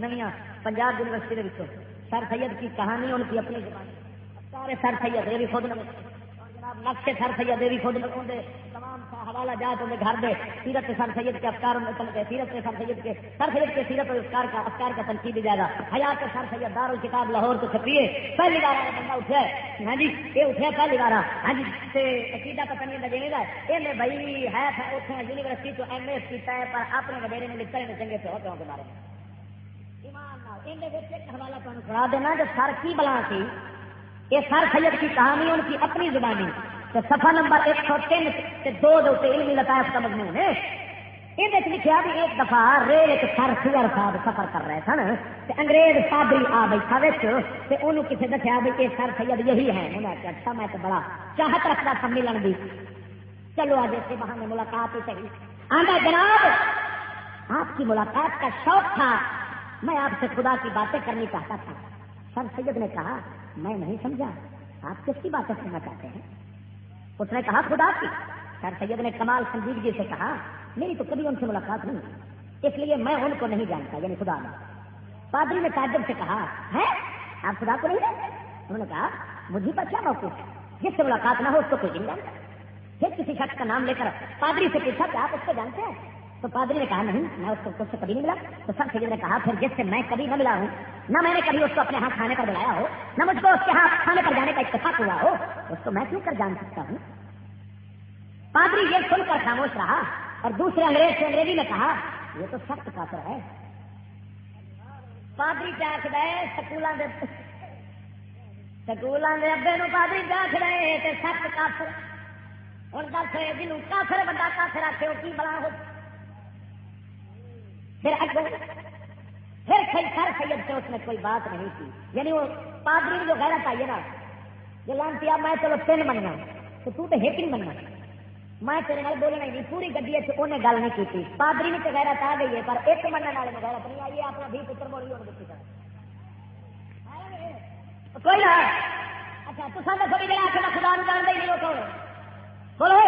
नविया Punjab university के sir Syed की कहानी उनकी अपनी जबानी। सारे सर सैयद, ये भी खुद नक्शे सर सैयद, ये भी खुद तमाम हवाला जात उनके घर दे। सीरत सर सैयद के अफकार सीरत सर सैयद के सर सैयद के सीरत और अफकार का अफकार का तनकीद जाएगा। हयात सर सैयद, दारुल किताब लाहौर तो छपिए पहली बार बंदा उठे। हाँ जी, ये उठे पहली बार। हाँ जी, ते अकीदा पता नहीं लगेगा ये भाई है उठे यूनिवर्सिटी तो एम एस किया है पर अपने वडेरे ने लिखते हैं चंगे पे होते के बारे में? की कहानी, उनकी तो अंग्रेज़ पादरी आ बैठा किसी ते ओनू भी सर सैयद यही है। उन्हें अच्छा मैं बड़ा चाहत रखता था मिलन दी। चलो, आज ऐसे बहाने मुलाकात ही सही आंदा जनाब, आपकी मुलाकात का शौक था। मैं आपसे खुदा की बातें करनी चाहता था। सर सैयद ने कहा, मैं नहीं समझा। आप किसकी बातें सुनना चाहते हैं? उसने कहा, खुदा की। सर सैयद ने कमाल संजीव जी से कहा, मेरी तो कभी उनसे मुलाकात नहीं। इसलिए मैं उनको नहीं जानता, यानी खुदा ने पादरी ने ताजब से कहा, है? आप खुदा को नहीं जानते? उन्होंने कहा, मुझे पर क्या मौकूफ है? जिससे मुलाकात ना हो, उसको कोई नहीं जानता। फिर किसी शख्स का नाम लेकर पादरी से पूछा कि आप उसको जानते हैं? तो पादरी ने कहा नहीं मैं उसको उससे कभी नहीं मिला तो सर सैयद ने कहा फिर जिससे मैं कभी न मिला हूँ न मैंने कभी उसको अपने हाथ खाने पर बुलाया हो न मुझको उसके हाथ खाने पर जाने का इतफाक हुआ हो उसको मैं क्यों कर जान सकता हूँ पादरी ये सुनकर खामोश रहा और दूसरे अंग्रेज से अंग्रेजी में कहा ये तो सख्त काफर है पादरी क्या आख दे ਸਕੂਲਾਂ ਦੇ ਸਕੂਲਾਂ ਦੇ ਅੱਬੇ ਨੂੰ ਪਾਦਰੀ क्या ਆਖ ਰਹੇ ਤੇ ਸਖਤ ਕਾਫਰ ਹੁਣ ਦੱਸ ਜਿਹਨੂੰ ਕਾਫਰ ਬੰਦਾ ਕਾਫਰ ਆਖੇ ਉਹ ਕੀ ਬਲਾ ਹੋ फिर अकबर, फिर सर सैयद से उसने कोई बात नहीं की। यानी वो पादरी में जो गैरत आई है ना जो लानती मैं चलो तीन मनना तो तू तो एक नहीं मनना मैं तेरे नाल बोलना ही नहीं, पूरी गड्डी उन्हें गल नहीं की पादरी में तो गैरत आ गई है पर एक मनने वाले में गैरत नहीं आई है अपना भी पुत्र बोली दुखी कर कोई ना। अच्छा तू सामने थोड़ी जरा खुदा जानते ही नहीं कौन? बोलो।